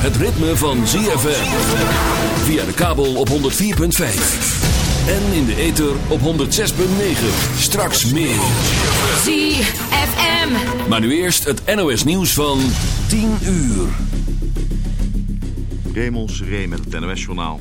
het ritme van ZFM. Via de kabel op 104.5. En in de ether op 106.9. Straks meer. ZFM. Maar nu eerst het NOS nieuws van 10 uur. Raymond Seré met het NOS-journaal.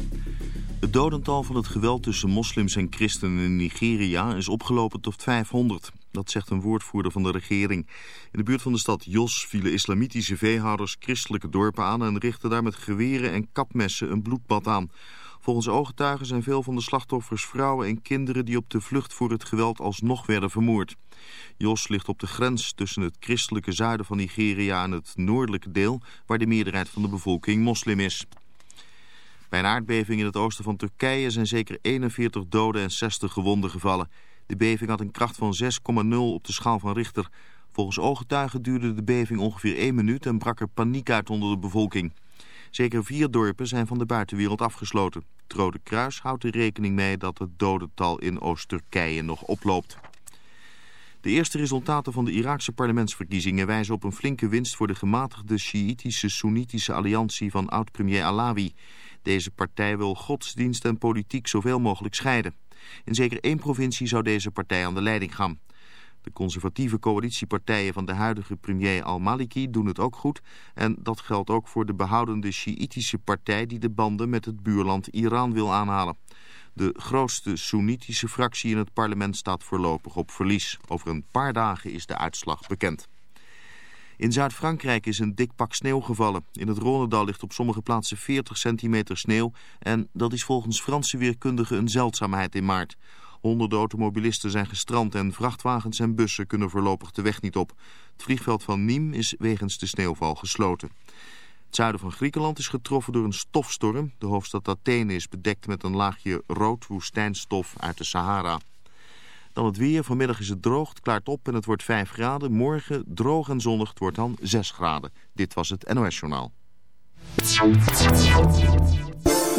Het dodental van het geweld tussen moslims en christenen in Nigeria is opgelopen tot 500. Dat zegt een woordvoerder van de regering. In de buurt van de stad Jos vielen islamitische veehouders christelijke dorpen aan... en richtten daar met geweren en kapmessen een bloedbad aan. Volgens ooggetuigen zijn veel van de slachtoffers vrouwen en kinderen... die op de vlucht voor het geweld alsnog werden vermoord. Jos ligt op de grens tussen het christelijke zuiden van Nigeria... en het noordelijke deel, waar de meerderheid van de bevolking moslim is. Bij een aardbeving in het oosten van Turkije zijn zeker 41 doden en 60 gewonden gevallen. De beving had een kracht van 6,0 op de schaal van Richter. Volgens ooggetuigen duurde de beving ongeveer 1 minuut en brak er paniek uit onder de bevolking. Zeker vier dorpen zijn van de buitenwereld afgesloten. Het Rode Kruis houdt er rekening mee dat het dodental in Oost-Turkije nog oploopt. De eerste resultaten van de Iraakse parlementsverkiezingen wijzen op een flinke winst voor de gematigde Sjiïtische-Soenitische alliantie van oud-premier Alawi. Deze partij wil godsdienst en politiek zoveel mogelijk scheiden. In zeker één provincie zou deze partij aan de leiding gaan. De conservatieve coalitiepartijen van de huidige premier al-Maliki doen het ook goed. En dat geldt ook voor de behoudende Sjiïtische partij die de banden met het buurland Iran wil aanhalen. De grootste Soenitische fractie in het parlement staat voorlopig op verlies. Over een paar dagen is de uitslag bekend. In Zuid-Frankrijk is een dik pak sneeuw gevallen. In het Rhônedal ligt op sommige plaatsen 40 centimeter sneeuw. En dat is volgens Franse weerkundigen een zeldzaamheid in maart. Honderden automobilisten zijn gestrand en vrachtwagens en bussen kunnen voorlopig de weg niet op. Het vliegveld van Nîmes is wegens de sneeuwval gesloten. Het zuiden van Griekenland is getroffen door een stofstorm. De hoofdstad Athene is bedekt met een laagje rood woestijnstof uit de Sahara. Dan het weer. Vanmiddag is het droog, het klaart op en het wordt 5 graden. Morgen droog en zonnig, het wordt dan 6 graden. Dit was het NOS Journaal.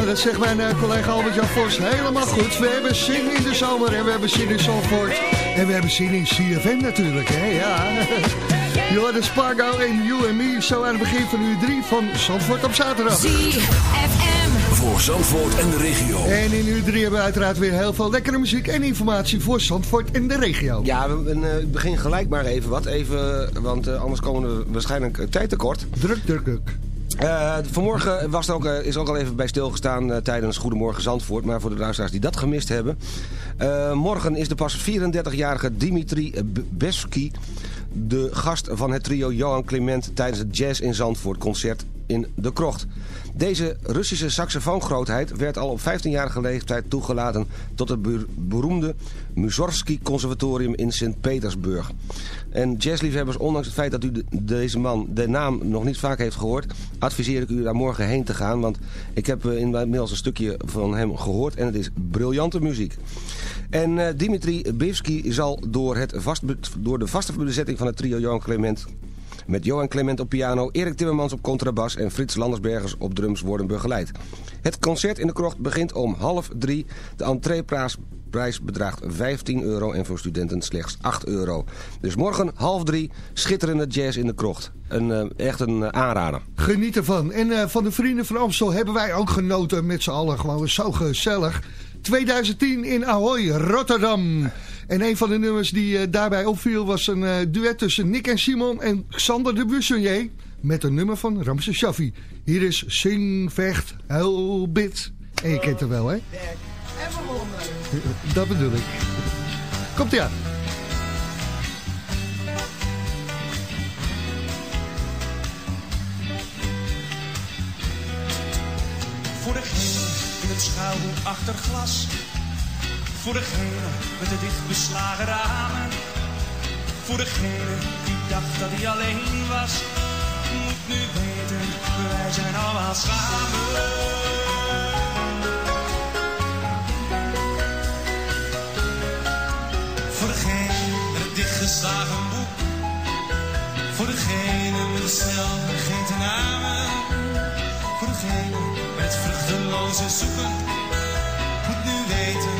Nou, dat zegt mijn eh, collega Albert-Jan Vos helemaal goed. We hebben zin in de zomer en we hebben zin in Zandvoort. En we hebben zin in CFM natuurlijk, hè? Ja. Johannes Spargo en You and Me, zo aan het begin van uur 3 van Zandvoort op zaterdag. ZFM. Voor Zandvoort en de regio. En in uur 3 hebben we uiteraard weer heel veel lekkere muziek en informatie voor Zandvoort en de regio. Ja, we, we, eh, ik begin gelijk maar even wat. Even, want eh, anders komen we waarschijnlijk tijd tekort. Druk, druk, druk. Eh, vanmorgen was ook, eh, is ook al even bij stilgestaan eh, tijdens Goedemorgen Zandvoort. Maar voor de luisteraars die dat gemist hebben. Morgen is de pas 34-jarige Dimitri B- Bevsky de gast van het trio Johan Clement tijdens het Jazz in Zandvoort concert in De Krocht. Deze Russische saxofoongrootheid werd al op 15-jarige leeftijd toegelaten tot het be- beroemde Mussorgsky Conservatorium in Sint-Petersburg. En jazzliefhebbers, ondanks het feit dat u de- deze man de naam nog niet vaak heeft gehoord, adviseer ik u daar morgen heen te gaan, want ik heb eh, inmiddels een stukje van hem gehoord en het is briljante muziek. En eh, Dimitri Bivsky zal door, het vast, door de vaste bezetting van het trio Johan Clement Met Johan Clement op piano, Erik Timmermans op contrabas en Frits Landersbergers op drums worden begeleid. Het concert in de krocht begint om half drie. De entreeprijs prijs bedraagt 15 euro en voor studenten slechts 8 euro. Dus morgen half drie, schitterende jazz in de krocht. Een, eh, echt een eh, aanrader. Geniet ervan. En eh, van de Vrienden van Amstel hebben wij ook genoten met z'n allen. Gewoon zo gezellig. 2010 in Ahoy, Rotterdam. En een van de nummers die eh, daarbij opviel was een eh, duet tussen Nick en Simon en Xander de Bussonnier. Met een nummer van Ramses Shaffi. Hier is Sing, Vecht, Huil, Bid. En je kent het wel, hè? Dat bedoel ik. Komt ie aan. Schuilhoek achter glas. Voor degene met de dicht beslagen ramen. Voor degene die dacht dat hij alleen was. Moet nu weten, wij zijn allemaal samen. Voor degene met het dichtgeslagen boek. Voor degene met de snel vergeten namen. Met vruchteloze zoeken. Moet nu weten,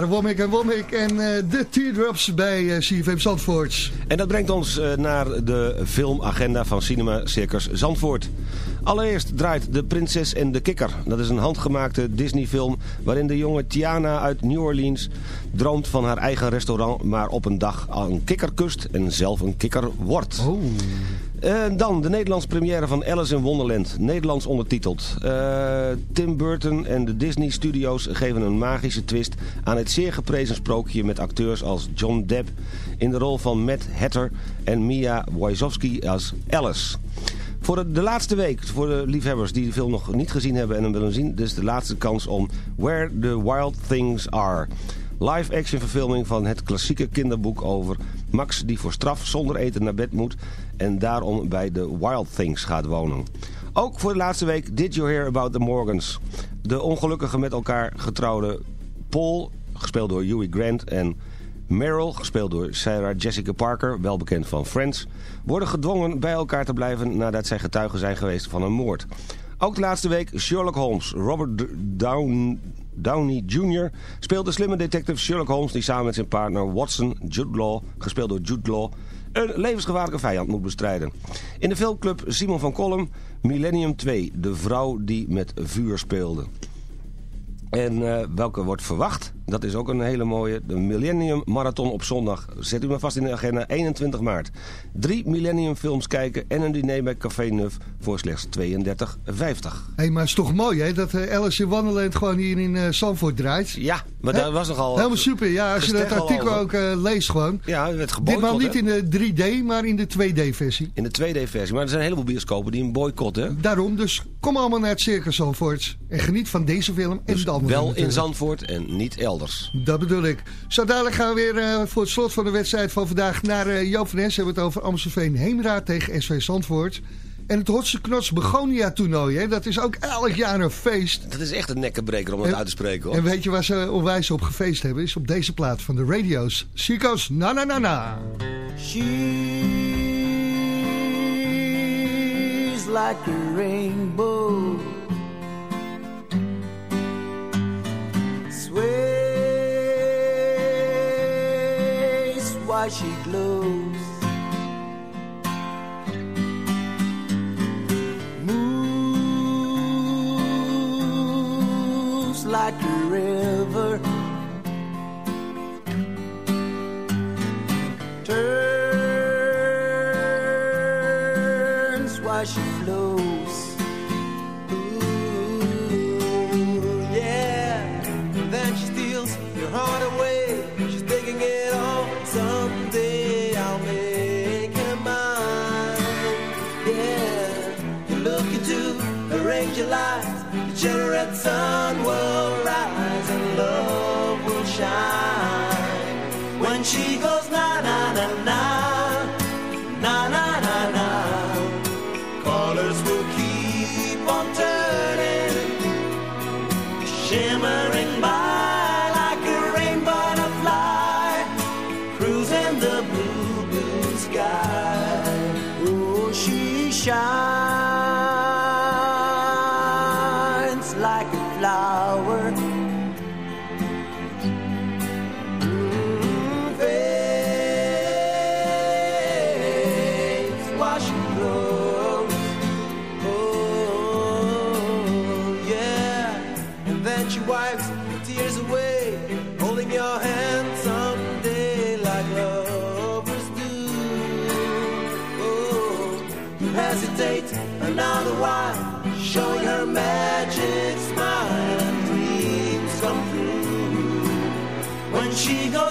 Waren Womack en Womack en eh, de Teardrops bij eh, CFM Zandvoort. En dat brengt ons eh, naar de filmagenda van Cinema Circus Zandvoort. Allereerst draait De Prinses en de Kikker. Dat is een handgemaakte Disney-film waarin de jonge Tiana uit New Orleans droomt van haar eigen restaurant, maar op een dag een kikker kust en zelf een kikker wordt. Dan de Nederlandse première van Alice in Wonderland. Nederlands ondertiteld. Eh, Tim Burton en de Disney Studios geven een magische twist aan het zeer geprezen sprookje met acteurs als John Depp in de rol van Matt Hatter en Mia Wazowski als Alice. Voor de laatste week, voor de liefhebbers die de film nog niet gezien hebben en hem willen zien, dus de laatste kans om Where the Wild Things Are. Live-action verfilming van het klassieke kinderboek over Max die voor straf zonder eten naar bed moet en daarom bij de Wild Things gaat wonen. Ook voor de laatste week Did You Hear About the Morgans? De ongelukkige met elkaar getrouwde Paul, gespeeld door Huey Grant en Meryl, gespeeld door Sarah Jessica Parker, wel bekend van Friends, worden gedwongen bij elkaar te blijven nadat zij getuigen zijn geweest van een moord. Ook de laatste week Sherlock Holmes. Robert Down, Downey Jr. speelt de slimme detective Sherlock Holmes... die samen met zijn partner Watson, Jude Law, gespeeld door Jude Law... een levensgevaarlijke vijand moet bestrijden. In de filmclub Simon van Kolm, Millennium 2, de vrouw die met vuur speelde. En eh, welke wordt verwacht? Dat is ook een hele mooie. De Millennium Marathon op zondag. Zet u maar vast in de agenda. 21 maart. Drie Millennium films kijken en een diner bij Café Neuf voor slechts 32,50. Hé, maar het is toch mooi hè, dat eh, Alice in Wonderland gewoon hier in eh Zandvoort draait. Ja, maar Hè? daar was nogal... Helemaal super, ja, als je dat artikel ook eh, leest gewoon. Ja, het werd geboycott, Ditmaal niet hè? in de 3D, maar in de 2D-versie. In de 2D-versie. Maar er zijn een heleboel bioscopen die een boycotten. Daarom, dus kom allemaal naar het Circus Zandvoort. En geniet van deze film en Dus de andere wel in. Zandvoort en niet elders. Dat bedoel ik. Zo dadelijk gaan we weer eh, voor het slot van de wedstrijd van vandaag naar eh Joop van Nes. We hebben het over Amstelveen Heemraad tegen SV Zandvoort. En het Hotse Knots Begonia toernooi, hè, dat is ook elk jaar een feest. Dat is echt een nekkenbreker om het En- uit te spreken hoor. En weet je waar ze onwijs op gefeest hebben? Is op deze plaat van de radio's. Chico's Na Na Na Na. She's like a rainbow. Sways why she glows. Moves like a river. Sun she goes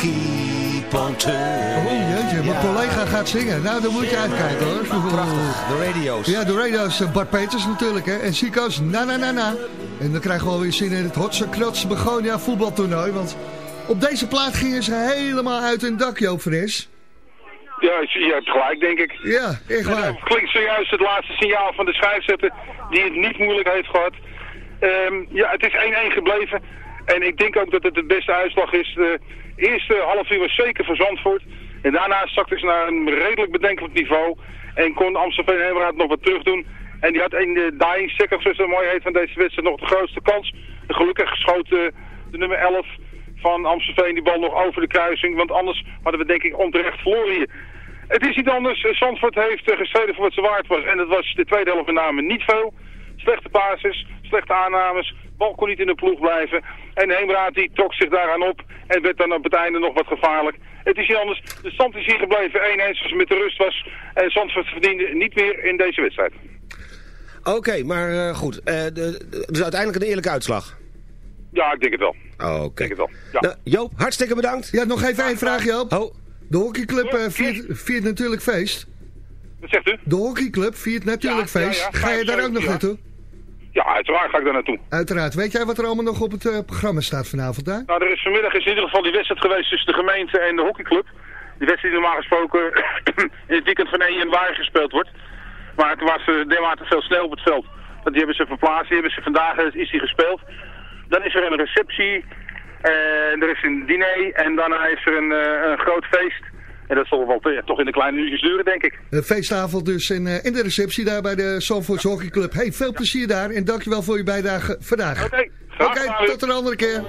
keep on turning. Oh jeetje, mijn collega gaat zingen. Nou, dan moet je uitkijken hoor. Prachtig, de radio's. Ja, de radio's. eh, Bart Peters natuurlijk, hè. En Chico's na na na na. En dan krijgen we alweer zin in het Hotse Knots Begonia voetbaltoernooi. Want op deze plaat gingen ze helemaal uit hun dak, Joop Fris. Ja, je hebt gelijk, denk ik. Ja, echt waar. Het klinkt zojuist het laatste signaal van de schijfzetter die het niet moeilijk heeft gehad. Ehm, ja, het is 1-1 gebleven. En ik denk ook dat het de beste uitslag is. De eerste half uur was zeker voor Zandvoort. En daarna zakte ze naar een redelijk bedenkelijk niveau. En kon Amstelveen Heemraad nog wat terug doen. En die had in de dying seconds, zoals het mooi heet van deze wedstrijd, nog de grootste kans. En gelukkig geschoot eh, de nummer 11 van Amstelveen die bal nog over de kruising. Want anders hadden we denk ik onterecht verloren. Het is niet anders. Zandvoort heeft eh, gestreden voor wat ze waard was. En dat was de tweede helft met name niet veel. Slechte basis, slechte aannames. Bal kon niet in de ploeg blijven. En de Heemraad die trok zich daaraan op. En werd dan op het einde nog wat gevaarlijk. Het is niet anders. De stand is hier gebleven 1-1 zoals het met de rust was. En Zandvoort verdiende niet meer in deze wedstrijd. Oké, maar eh, goed. Eh, de, de- dus uiteindelijk een eerlijke uitslag. Ja, ik denk het wel. Oké. Ik denk het wel. Ja. Nou, Joop, hartstikke bedankt. Ja, nog even één vraag, Joop. Oh. De hockeyclub eh, viert, viert natuurlijk feest. Wat zegt u? De hockeyclub viert natuurlijk Ja, feest. ja, Ga je daar ook nog 75 naartoe? Ja, uiteraard ga ik daar naartoe. Uiteraard. Weet jij wat er allemaal nog op het eh, programma staat vanavond daar? Nou, er is vanmiddag is in ieder geval die wedstrijd geweest tussen de gemeente en de hockeyclub. Die wedstrijd die normaal gesproken in het weekend van 1 januari gespeeld wordt. Maar toen was er dermate veel sneeuw op het veld. Dat die hebben ze verplaatst, die hebben ze vandaag is die gespeeld. Dan is er een receptie, en er is een diner en daarna is er een, eh, een groot feest. En dat zal wel eh, toch in de kleine uurtjes duren, denk ik. Een feestavond dus in, eh, in de receptie daar bij de Zandvoorts Hockeyclub. Hey, veel plezier daar en dankjewel voor je bijdrage vandaag. Oké, tot een andere keer.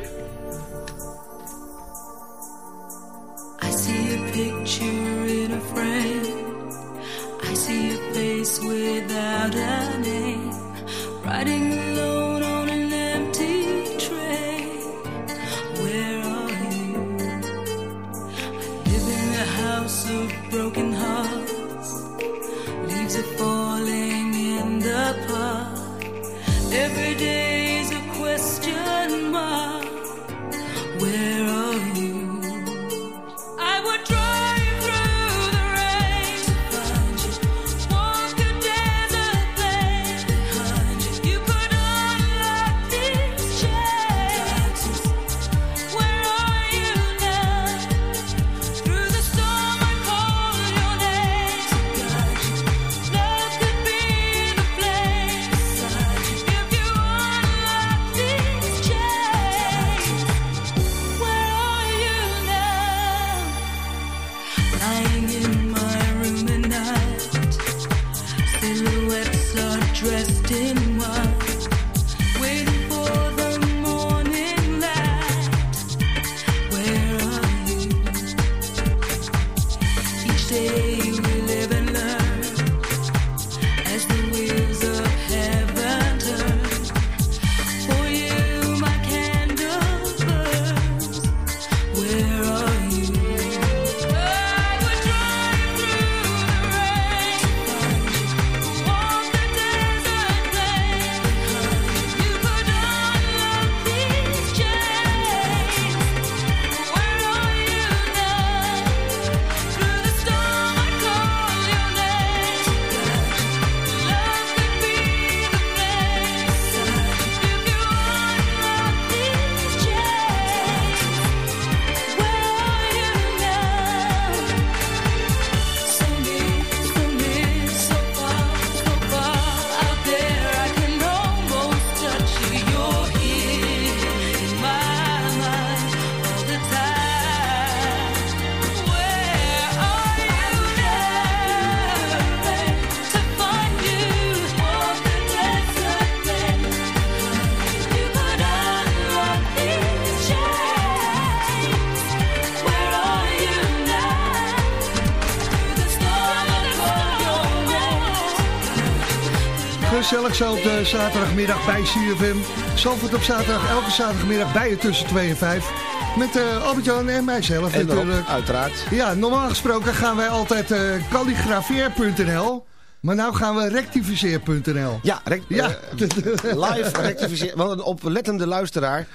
Zaterdagmiddag bij CFM. Zandvoort op zaterdag, elke zaterdagmiddag bij je tussen 2 en 5. Met eh Albert-Jan en mijzelf En natuurlijk. uiteraard. Ja, normaal gesproken gaan wij altijd eh kalligrafeer.nl. Maar nou gaan we rectificeer.nl. Ja, rec- Ja. eh, live rectificeren. Want een oplettende luisteraar.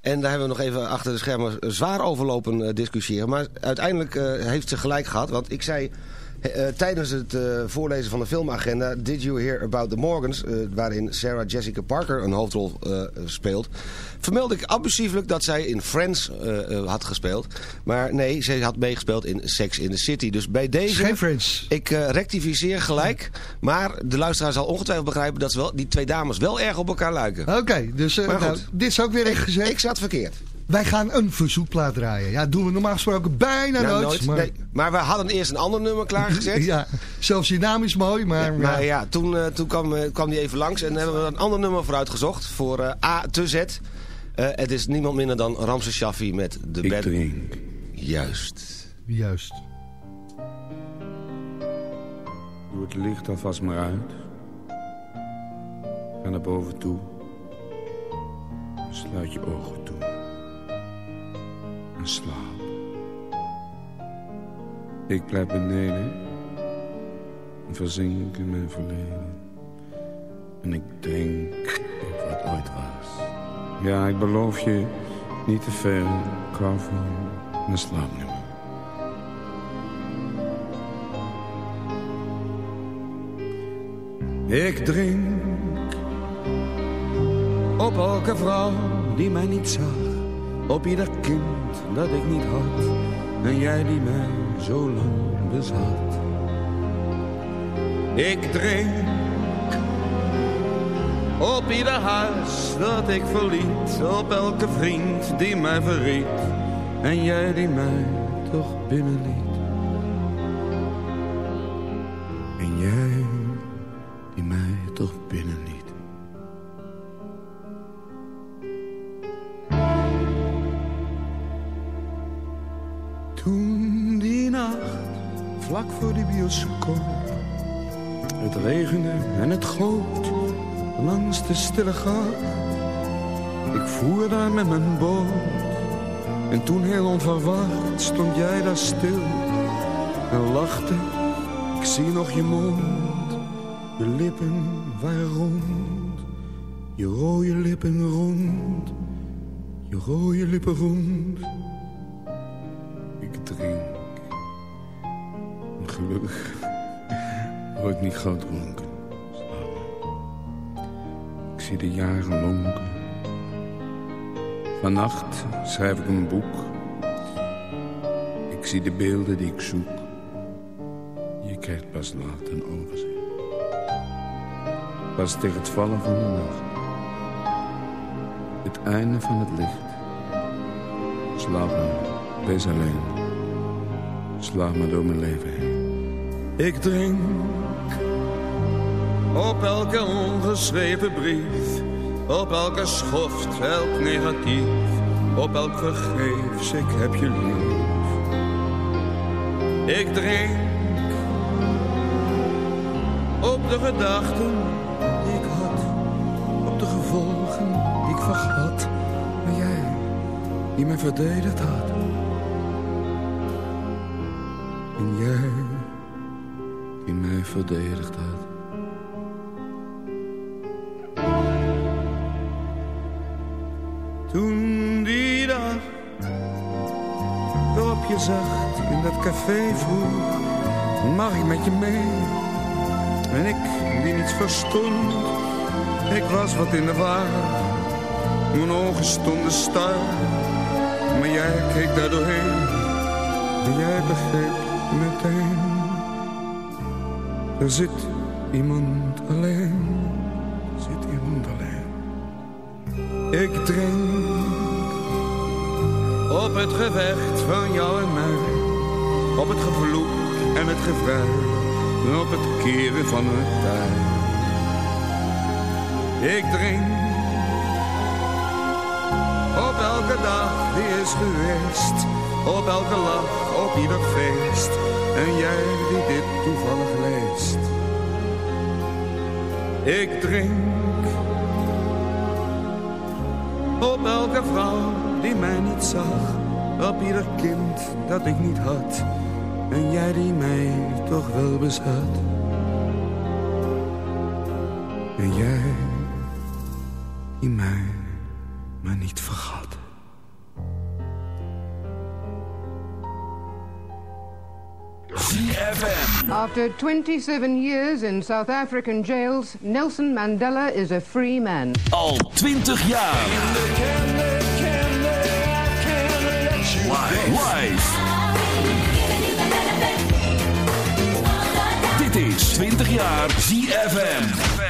En daar hebben we nog even achter de schermen zwaar overlopen eh, discussiëren. Maar uiteindelijk eh, heeft ze gelijk gehad. Want ik zei eh, eh, tijdens het eh, voorlezen van de filmagenda... Did you hear about the Morgans? waarin Sarah Jessica Parker een hoofdrol speelt. Vermeldde ik abusieflijk dat zij in Friends had gespeeld. Maar nee, ze had meegespeeld in Sex in the City. Dus bij deze... Geen Friends. Ik rectificeer gelijk. Maar de luisteraar zal ongetwijfeld begrijpen dat ze wel, die twee dames wel erg op elkaar lijken. Oké, dus nou, dit is ook weer echt gezegd. Ik zat verkeerd. Wij gaan een verzoekplaat draaien. Ja, doen we normaal gesproken bijna Nou, nooit. Maar, Nee, maar we hadden eerst een ander nummer klaargezet. ja, zelfs je naam is mooi, maar... Maar ja. ja, toen, eh, toen kwam, eh, kwam die even langs en hebben we een ander nummer voor uitgezocht. Voor eh, A te Z. Eh, het is niemand minder dan Ramses Shaffi met de Ik drink. Juist. Juist. Doe het licht alvast maar uit. Ga naar boven toe. Sluit je ogen toe. Slaap. Ik blijf beneden. En verzink in mijn verleden. En ik denk over wat ooit was. Ja, ik beloof je niet te veel. Ik hou van een slaapnummer. Ik drink op elke vrouw die mij niet zag. Op ieder kind dat ik niet had. En jij die mij zo lang bezat. Ik drink op ieder huis dat ik verliet. Op elke vriend die mij verriet. En jij die mij toch binnenliet. Het regende en het goot langs de stille gracht. Ik voer daar met mijn boot en toen heel onverwacht stond jij daar stil en lachte. Ik zie nog je mond, je lippen waren rond, je rode lippen rond, je rode lippen rond. Ik drink. Gelukkig ik niet gauw dronken. Ik zie de jaren lonken. Vannacht schrijf ik een boek. Ik zie de beelden die ik zoek. Je krijgt pas laat een overzicht. Pas tegen het vallen van de nacht. Het einde van het licht. Slaap maar, wees alleen. Slaap door mijn leven heen. Ik drink op elke ongeschreven brief. Op elke schoft, elk negatief. Op elk vergeefs, ik heb je lief. Ik drink op de gedachten die ik had. Op de gevolgen die ik vergat. Maar jij, die mij verdedigd had. En jij, die mij verdedigd had. Je mee? En ik die niets verstond, ik was wat in de war. Mijn ogen stonden star, maar jij keek daar doorheen. En jij begreep meteen, er zit iemand alleen, zit iemand alleen. Ik drink op het gevecht van jou en mij. Op het gevloek en het gevrij. En op het keren van het tij. Ik drink op elke dag die is geweest. Op elke lach, op ieder feest. En jij die dit toevallig leest. Ik drink op elke vrouw die mij niet zag. op ieder kind dat ik niet had. En jij die mij toch wel bezat. En jij die mij maar niet vergat. ZFM. After 27 years in South African jails, Nelson Mandela is a free man. Al 20 jaar. Live. 20 jaar ZFM.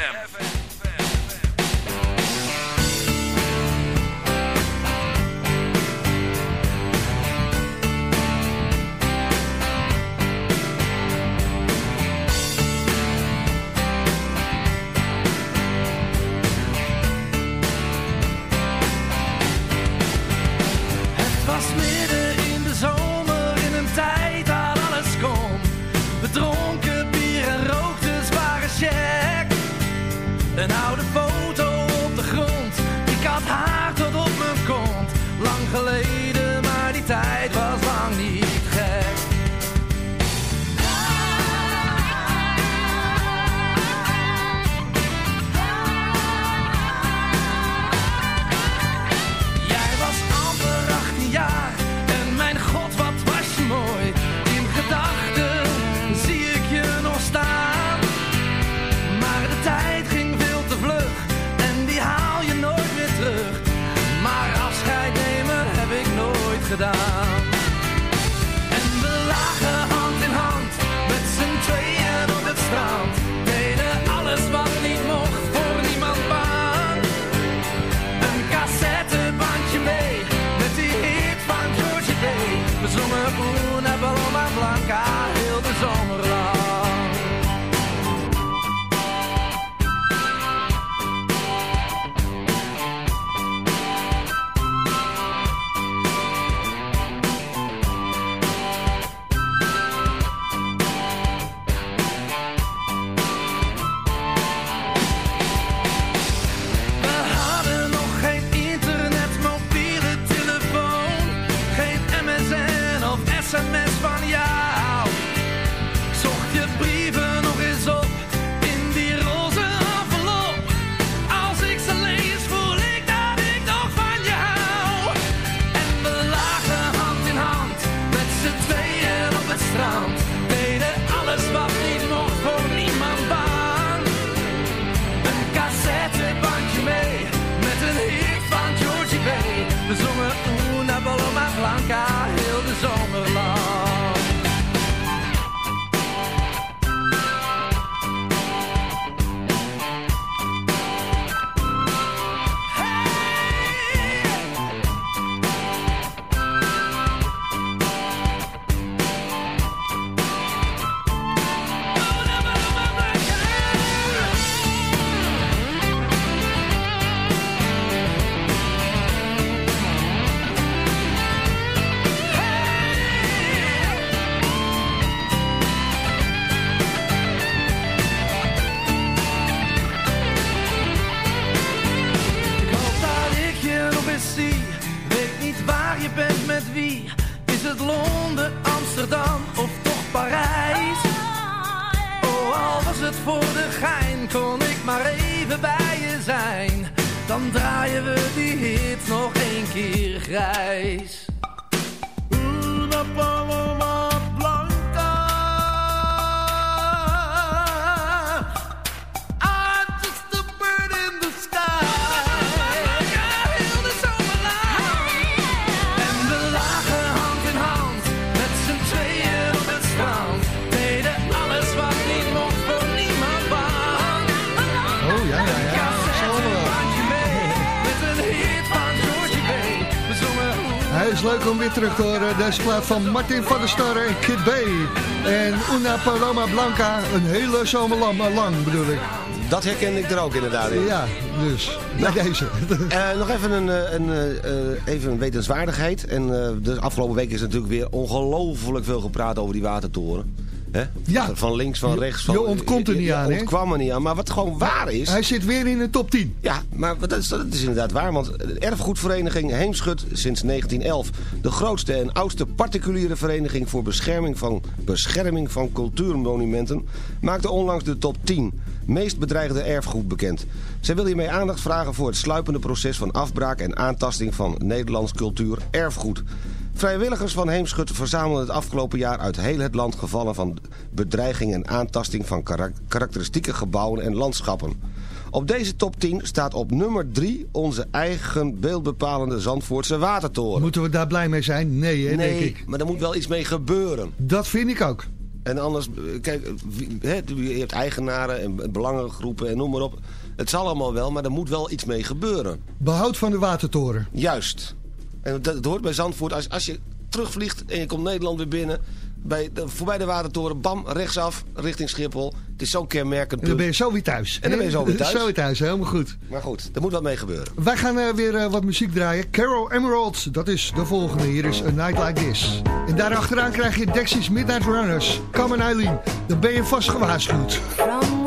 Van Martin van der Star en Kid B. En Una Paloma Blanca, een hele zomer lang, lang bedoel ik. Dat herkende ik er ook inderdaad in. Ja, dus bij deze. Eh, nog even een, eh, een, eh, eh, even een wetenswaardigheid. En eh, de afgelopen week is natuurlijk weer ongelooflijk veel gepraat over die watertoren. Hè? Ja. Van links, van Je- rechts. Van, je ontkomt er niet je aan, hè? ontkwam er niet aan. Maar wat gewoon waar is... Hij zit weer in de top 10. Ja, maar dat is, dat is inderdaad waar. Want de erfgoedvereniging Heemschut sinds 1911... de grootste en oudste particuliere vereniging... voor bescherming van, bescherming van cultuurmonumenten... maakte onlangs de top 10 meest bedreigde erfgoed bekend. Zij wil hiermee aandacht vragen voor het sluipende proces... van afbraak en aantasting van Nederlands cultuur erfgoed. Vrijwilligers van Heemschut verzamelden het afgelopen jaar uit heel het land gevallen van bedreiging en aantasting van karak- karakteristieke gebouwen en landschappen. Op deze top 10 staat op nummer 3 onze eigen beeldbepalende Zandvoortse watertoren. Moeten we daar blij mee zijn? Nee, hè, nee, denk ik. maar er moet wel iets mee gebeuren. Dat vind ik ook. En anders, eh, kijk, hè, je hebt eigenaren en belangengroepen en noem maar op. Het zal allemaal wel, maar er moet wel iets mee gebeuren. Behoud van de watertoren. Juist. En dat, dat hoort bij Zandvoort. Als, als je terugvliegt en je komt Nederland weer binnen... Bij de, voorbij de watertoren, bam, rechtsaf, richting Schiphol. Het is zo'n kenmerkend En dan punt. ben je zo weer thuis. En dan ben je zo weer thuis. Zo weer thuis, helemaal goed. Maar goed, er moet wat mee gebeuren. Wij gaan eh, weer eh, wat muziek draaien. Carol Emerald, dat is de volgende. Hier is A Night Like This. En daarachteraan krijg je Dexys Midnight Runners. Come on Eileen, dan ben je vast gewaarschuwd. From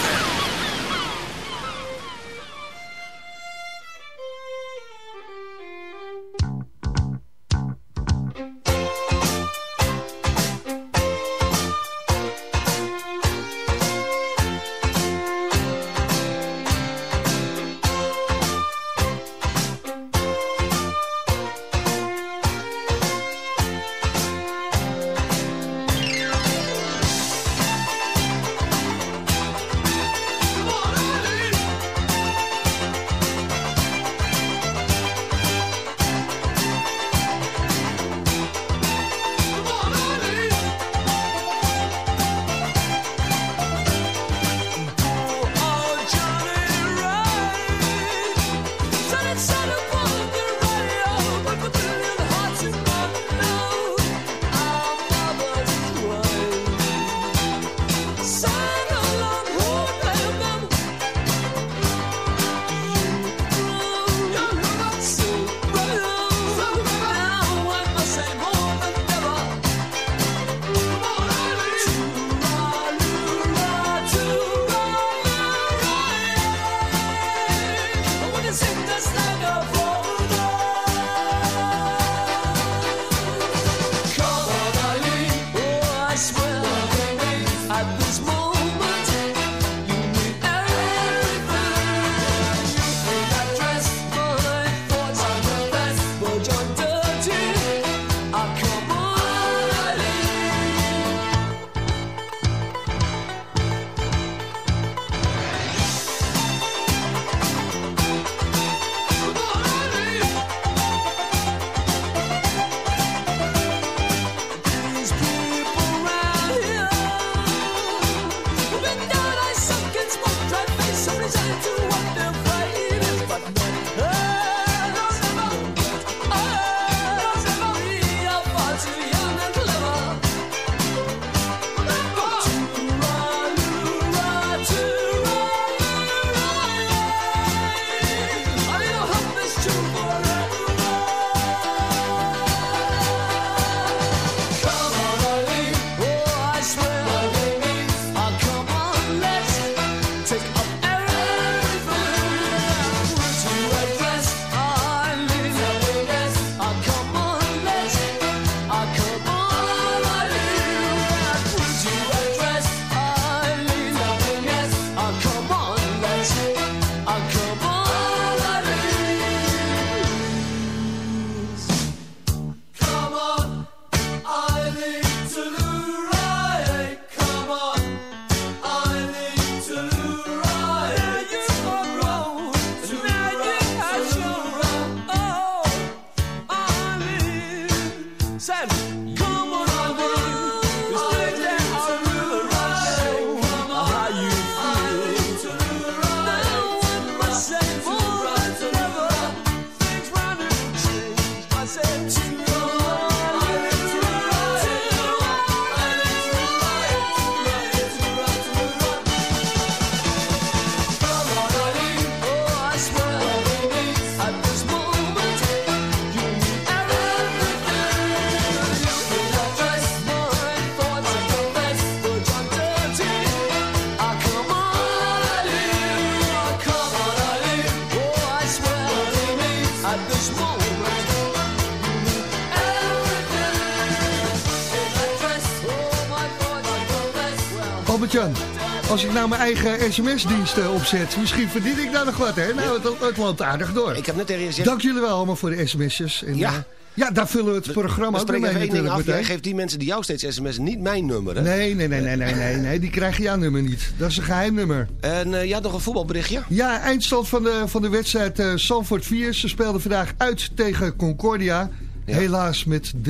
Mijn eigen sms-dienst eh, opzet, misschien verdien ik daar nog wat, hè? Nou, het, het loopt aardig door. Ik heb net tegen je gezegd... Dank jullie wel allemaal voor de sms'jes. En, Ja. eh, ja, daar vullen we het programma We ook mee natuurlijk af. Jij geeft die mensen die jou steeds sms niet mijn nummer. Hè? Nee, nee, nee, nee, nee, nee, nee, die krijgen jouw nummer niet. Dat is een geheim nummer. En je had nog een voetbalberichtje? Ja, eindstand van de, van de wedstrijd eh Sanford 4. Ze speelden vandaag uit tegen Concordia. Helaas met 3-2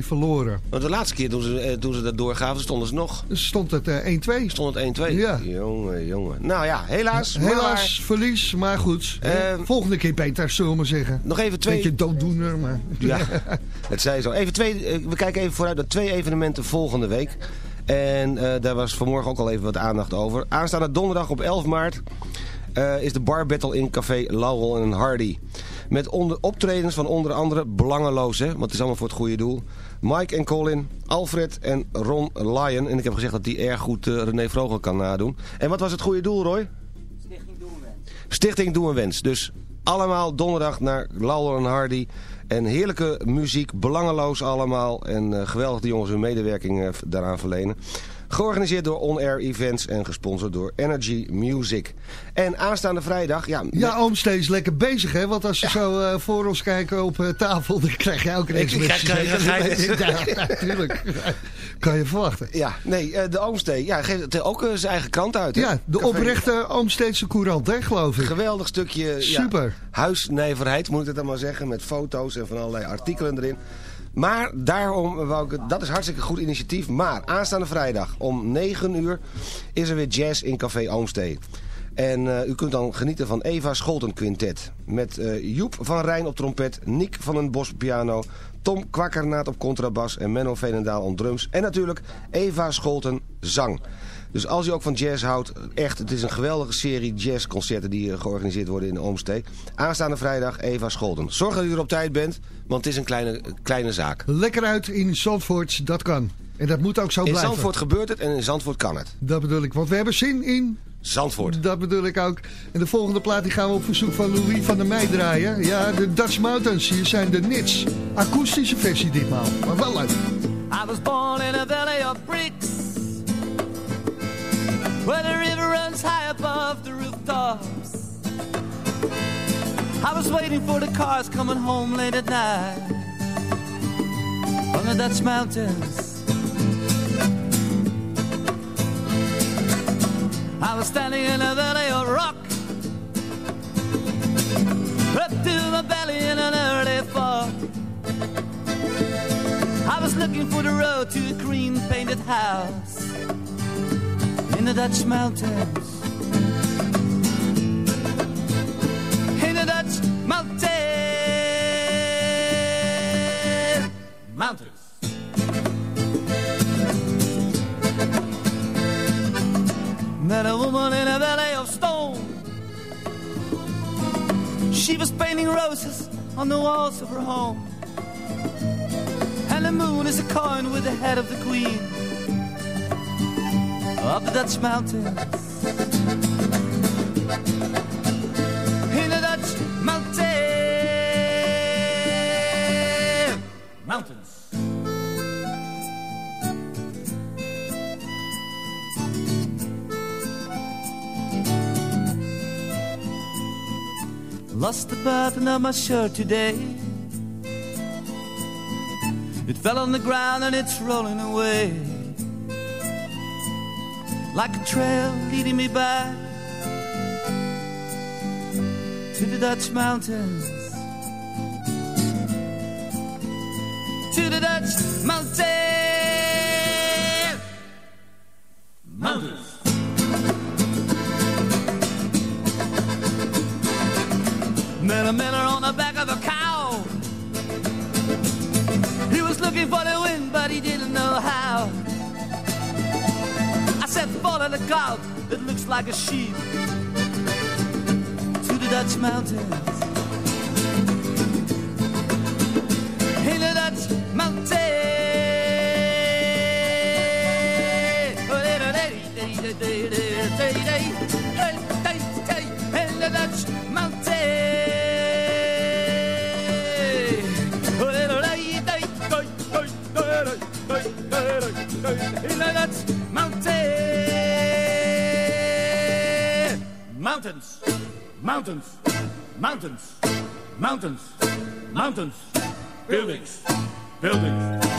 verloren. Want de laatste keer toen ze, eh, toen ze dat doorgaven, stonden ze nog. Stond het eh, 1-2. Stond het 1-2? Ja. Jongen, jongen. Nou ja, helaas. Helaas, verlies, maar goed. Eh, Volgende keer beter, zullen we maar zeggen. Nog even twee... Beetje dooddoener, maar... Ja, het zei zo. Even twee, eh, we kijken even vooruit naar twee evenementen volgende week. En eh, daar was vanmorgen ook al even wat aandacht over. Aanstaande donderdag op 11 maart eh, is de bar battle in Café Laurel en Hardy. Met onder, optredens van onder andere Belangeloos, hè, want het is allemaal voor het goede doel. Mike en Colin, Alfred en Ron Lyon. En ik heb gezegd dat die erg goed eh, René Vrogel kan nadoen. En wat was het goede doel, Roy? Stichting Doe een Wens. Dus allemaal donderdag naar Laurel en Hardy. En heerlijke muziek, belangeloos allemaal. En eh, geweldig die jongens hun medewerking eh, daaraan verlenen. Georganiseerd door On Air Events en gesponsord door Energy Music. En aanstaande vrijdag... Ja, Ja, Oomstee is lekker bezig, hè? Want als we zo eh, voor ons kijken op eh, tafel, dan krijg je ook krijg- krijg- krijg- Ja, natuurlijk. Kan je verwachten. Ja, nee, eh, de Oomstee ja, geeft ook zijn eigen krant uit. hè? Ja, de Café- oprechte Oomsteedse courant, hè, geloof ik. Geweldig stukje ja, Super. huisnijverheid, moet ik het dan maar zeggen. Met foto's en van allerlei artikelen erin. Maar daarom wou ik dat is hartstikke goed initiatief. Maar aanstaande vrijdag om 9 uur is er weer jazz in Café Oomstee. En eh, u kunt dan genieten van Eva Scholten Quintet. Met eh, Joep van Rijn op trompet, Nick van den Bos op piano... Tom Kwakkernaat op contrabas en Menno Veenendaal op drums. En natuurlijk Eva Scholten zang. Dus als u ook van jazz houdt, echt, het is een geweldige serie jazzconcerten die eh, georganiseerd worden in Oomstee. Aanstaande vrijdag Eva Scholten. Zorg dat u er op tijd bent, want het is een kleine, kleine zaak. Lekker uit in Zandvoort, dat kan. En dat moet ook zo In blijven. Zandvoort gebeurt het en in Zandvoort kan het. Dat bedoel ik, want we hebben zin in... Zandvoort. Dat bedoel ik ook. En de volgende plaat die gaan we op verzoek van Louis van der Meij draaien. Ja, de Dutch Mountains. Hier zijn de Nits. Akoestische versie ditmaal. Maar wel leuk. I was born in a valley of bricks Where the river runs high above the rooftops. I was waiting for the cars coming home late at night. On the Dutch mountains. I was standing in a valley of rock. Up to my belly in an early fog. I was looking for the road to a green painted house the Dutch mountains. In the Dutch mountains. Mountains. Met a woman in a valley of stone. She was painting roses on the walls of her home. And the moon is a coin with the head of the queen of the Dutch mountains. In the Dutch mountains. Mountains. Lost the button of my shirt today. It fell on the ground and it's rolling away like a trail leading me back to the Dutch mountains. To the Dutch mountains. Mountains. In the Dutch mountains. In the Dutch mountains. In the Dutch mountains. Mountains. Mountains. Mountains. Buildings. Buildings.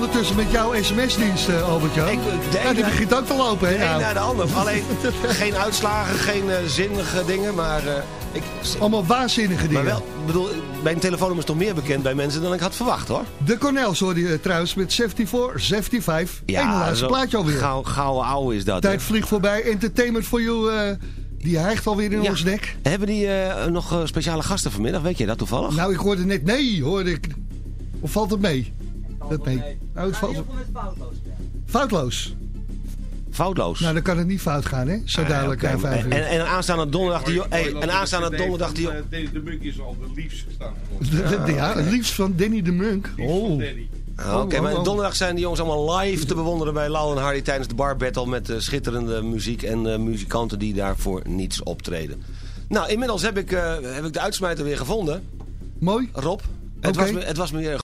Ondertussen met jouw sms-dienst, eh, Albert-Jan? de Ja, die ene- begint ook te lopen, hè? Een nou. naar de ander. Alleen geen uitslagen, geen eh, zinnige dingen, maar... eh, ik, Allemaal waanzinnige dingen. Maar wel, ik bedoel, mijn telefoonnummer is toch meer bekend bij mensen dan ik had verwacht, hoor. De Cornels hoorde je trouwens met 74, 75. Ja, Eén laatste plaatje alweer. Gauw, gouden ouwe is dat. Tijd vliegt voorbij. Entertainment for you, die hijgt alweer in Ja. ons nek. Hebben die nog speciale gasten vanmiddag? Weet je dat toevallig? Nou, ik hoorde net nee, hoorde ik. Of valt het mee? Dat mee. Nou, het valt... Foutloos. Foutloos. Nou, dan kan het niet fout gaan, hè? Zo Ah, na vijf uur. En, en aanstaande donderdag die... Hey, en aanstaande donderdag die... Deze de Munk is al de liefst gestaan. Ja, het liefst van Danny de Munk. Oh. Ah, Oké, Oh, maar oh, oh. donderdag zijn die jongens allemaal live te bewonderen bij Lau en Hardy tijdens de bar battle met eh, schitterende muziek en eh, muzikanten die daarvoor niets optreden. Nou, inmiddels heb ik, eh, heb ik de uitsmijter weer gevonden. Mooi. Rob, het, Oké. was, me- het was me weer